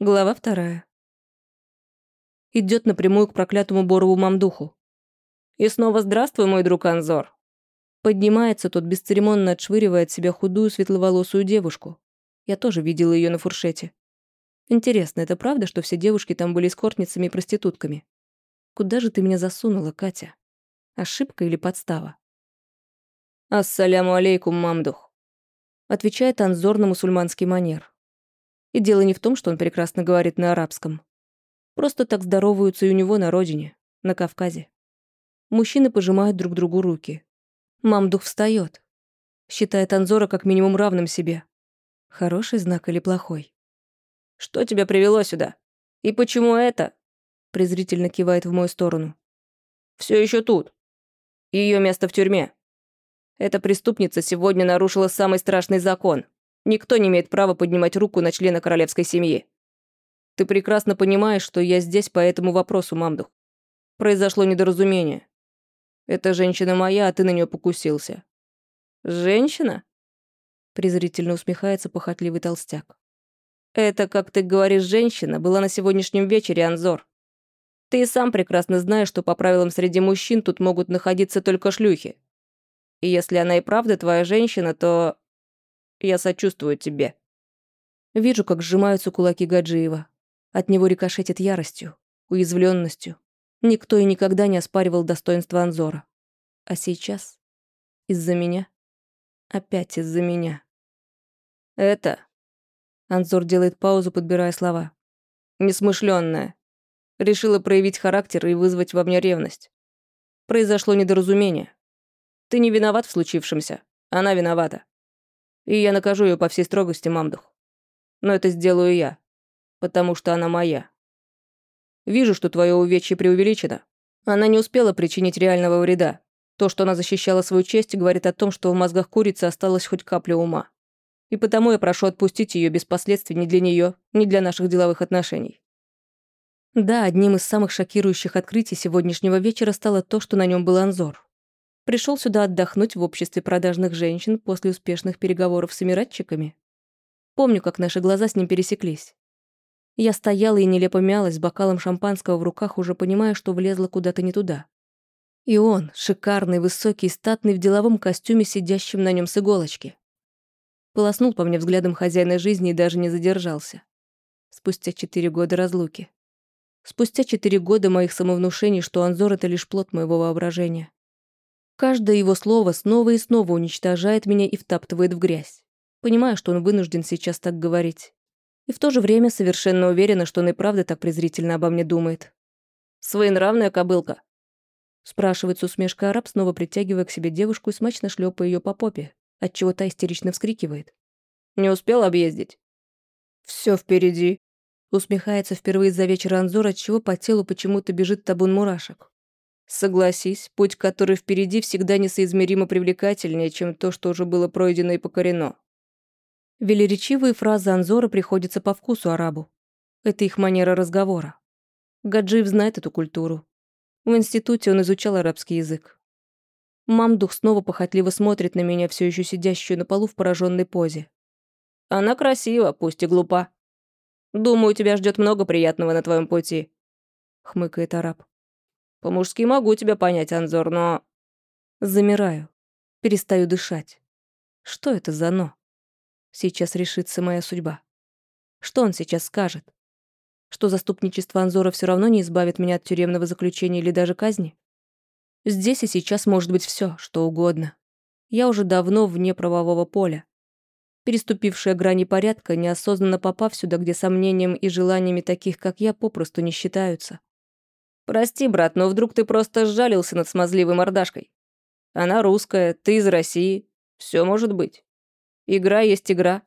Глава вторая. Идет напрямую к проклятому Борову мамдуху. И снова здравствуй, мой друг Анзор. Поднимается тот, бесцеремонно отшвыривая от себя худую светловолосую девушку. Я тоже видела ее на фуршете. Интересно, это правда, что все девушки там были эскортницами и проститутками? Куда же ты меня засунула, Катя? Ошибка или подстава? «Ассаляму алейкум, мамдух», — отвечает Анзор на мусульманский манер. И дело не в том, что он прекрасно говорит на арабском. Просто так здороваются и у него на родине, на Кавказе. Мужчины пожимают друг другу руки. Мамдух встает, считает Анзора как минимум равным себе. Хороший знак или плохой? «Что тебя привело сюда? И почему это?» презрительно кивает в мою сторону. Все еще тут. Ее место в тюрьме. Эта преступница сегодня нарушила самый страшный закон — Никто не имеет права поднимать руку на члена королевской семьи. Ты прекрасно понимаешь, что я здесь по этому вопросу, Мамдух. Произошло недоразумение. Эта женщина моя, а ты на нее покусился. Женщина? Презрительно усмехается похотливый толстяк. Это, как ты говоришь, женщина была на сегодняшнем вечере, Анзор. Ты и сам прекрасно знаешь, что по правилам среди мужчин тут могут находиться только шлюхи. И если она и правда твоя женщина, то я сочувствую тебе». Вижу, как сжимаются кулаки Гаджиева. От него рикошетит яростью, уязвленностью. Никто и никогда не оспаривал достоинство Анзора. А сейчас? Из-за меня? Опять из-за меня. Это... Анзор делает паузу, подбирая слова. Несмышленная. Решила проявить характер и вызвать во мне ревность. Произошло недоразумение. Ты не виноват в случившемся. Она виновата. И я накажу ее по всей строгости, мамдух. Но это сделаю я, потому что она моя. Вижу, что твое увечье преувеличено. Она не успела причинить реального вреда. То, что она защищала свою честь, говорит о том, что в мозгах курицы осталась хоть капля ума. И потому я прошу отпустить ее без последствий ни для нее, ни для наших деловых отношений. Да, одним из самых шокирующих открытий сегодняшнего вечера стало то, что на нем был Анзор. Пришел сюда отдохнуть в обществе продажных женщин после успешных переговоров с эмиратчиками. Помню, как наши глаза с ним пересеклись. Я стояла и нелепо мялась с бокалом шампанского в руках, уже понимая, что влезла куда-то не туда. И он, шикарный, высокий, статный, в деловом костюме, сидящим на нем с иголочки. Полоснул по мне взглядом хозяина жизни и даже не задержался. Спустя четыре года разлуки. Спустя четыре года моих самовнушений, что Анзор — это лишь плод моего воображения. Каждое его слово снова и снова уничтожает меня и втаптывает в грязь. Понимаю, что он вынужден сейчас так говорить. И в то же время совершенно уверена, что он и правда так презрительно обо мне думает. «Своенравная кобылка?» Спрашивает с усмешкой араб, снова притягивая к себе девушку и смачно шлепая ее по попе, отчего та истерично вскрикивает. «Не успел объездить?» Все впереди», усмехается впервые за вечер Анзор, отчего по телу почему-то бежит табун мурашек. Согласись, путь, который впереди, всегда несоизмеримо привлекательнее, чем то, что уже было пройдено и покорено. Велеречивые фразы Анзора приходятся по вкусу арабу. Это их манера разговора. Гаджиев знает эту культуру. В институте он изучал арабский язык. Мамдух снова похотливо смотрит на меня, все еще сидящую на полу в пораженной позе. Она красива, пусть и глупа. Думаю, тебя ждет много приятного на твоем пути, хмыкает араб. По-мужски могу тебя понять, Анзор, но...» Замираю. Перестаю дышать. Что это за «но»? Сейчас решится моя судьба. Что он сейчас скажет? Что заступничество Анзора все равно не избавит меня от тюремного заключения или даже казни? Здесь и сейчас может быть все, что угодно. Я уже давно вне правового поля. Переступившая грани порядка, неосознанно попав сюда, где сомнением и желаниями таких, как я, попросту не считаются. «Прости, брат, но вдруг ты просто сжалился над смазливой мордашкой. Она русская, ты из России. Все может быть. Игра есть игра.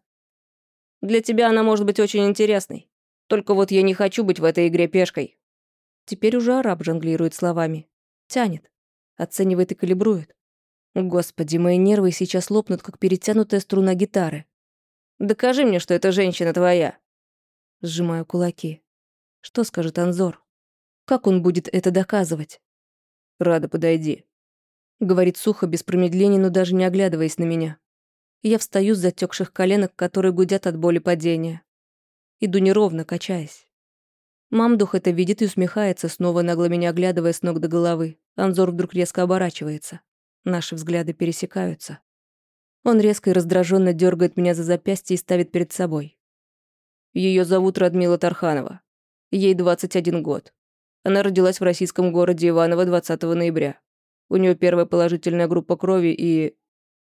Для тебя она может быть очень интересной. Только вот я не хочу быть в этой игре пешкой». Теперь уже араб жонглирует словами. Тянет. Оценивает и калибрует. Господи, мои нервы сейчас лопнут, как перетянутая струна гитары. «Докажи мне, что эта женщина твоя». Сжимаю кулаки. Что скажет Анзор? Как он будет это доказывать? «Рада, подойди», — говорит сухо, без промедлений, но даже не оглядываясь на меня. Я встаю с затекших коленок, которые гудят от боли падения. Иду неровно, качаясь. Мамдух это видит и усмехается, снова нагло меня оглядывая с ног до головы. Анзор вдруг резко оборачивается. Наши взгляды пересекаются. Он резко и раздраженно дергает меня за запястье и ставит перед собой. Ее зовут Радмила Тарханова. Ей 21 год. Она родилась в российском городе Иваново 20 ноября. У нее первая положительная группа крови и...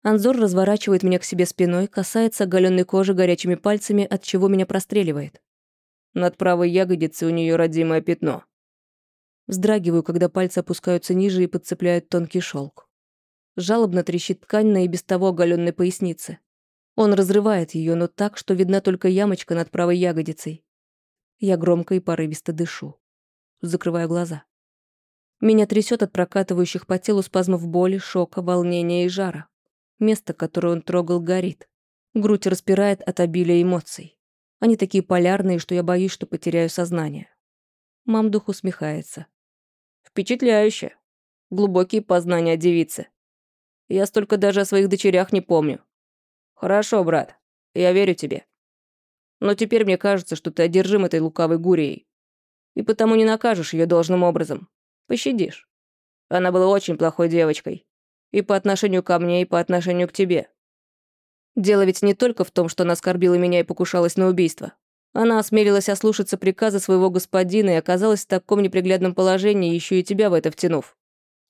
Анзор разворачивает меня к себе спиной, касается оголенной кожи горячими пальцами, от чего меня простреливает. Над правой ягодицей у нее родимое пятно. Вздрагиваю, когда пальцы опускаются ниже и подцепляют тонкий шелк. Жалобно трещит ткань на и без того оголенной пояснице. Он разрывает ее, но так, что видна только ямочка над правой ягодицей. Я громко и порывисто дышу. Закрываю глаза. Меня трясет от прокатывающих по телу спазмов боли, шока, волнения и жара. Место, которое он трогал, горит. Грудь распирает от обилия эмоций. Они такие полярные, что я боюсь, что потеряю сознание. Мамдух усмехается. Впечатляюще. Глубокие познания о девице. Я столько даже о своих дочерях не помню. Хорошо, брат. Я верю тебе. Но теперь мне кажется, что ты одержим этой лукавой гурией. И потому не накажешь ее должным образом. Пощадишь. Она была очень плохой девочкой. И по отношению ко мне, и по отношению к тебе. Дело ведь не только в том, что она оскорбила меня и покушалась на убийство. Она осмелилась ослушаться приказа своего господина и оказалась в таком неприглядном положении, еще и тебя в это втянув.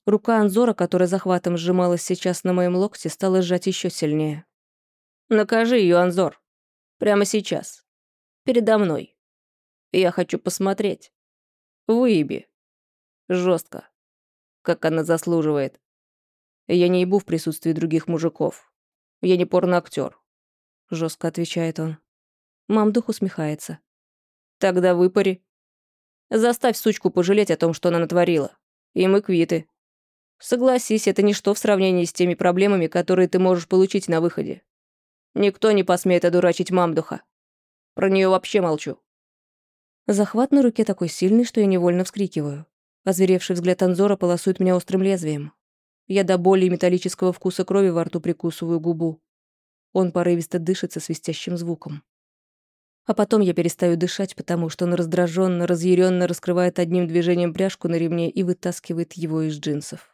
Рука Анзора, которая захватом сжималась сейчас на моем локте, стала сжать еще сильнее. Накажи ее, Анзор. Прямо сейчас. Передо мной. Я хочу посмотреть. Выеби. Жестко. Как она заслуживает. Я не ебу в присутствии других мужиков. Я не порноактер. Жестко отвечает он. Мамдух усмехается. Тогда выпари. Заставь сучку пожалеть о том, что она натворила. И мы квиты. Согласись, это ничто в сравнении с теми проблемами, которые ты можешь получить на выходе. Никто не посмеет одурачить мамдуха. Про нее вообще молчу. Захват на руке такой сильный, что я невольно вскрикиваю. Озверевший взгляд Анзора полосует меня острым лезвием. Я до боли и металлического вкуса крови во рту прикусываю губу. Он порывисто дышит со свистящим звуком. А потом я перестаю дышать, потому что он раздраженно, разъяренно раскрывает одним движением пряжку на ремне и вытаскивает его из джинсов.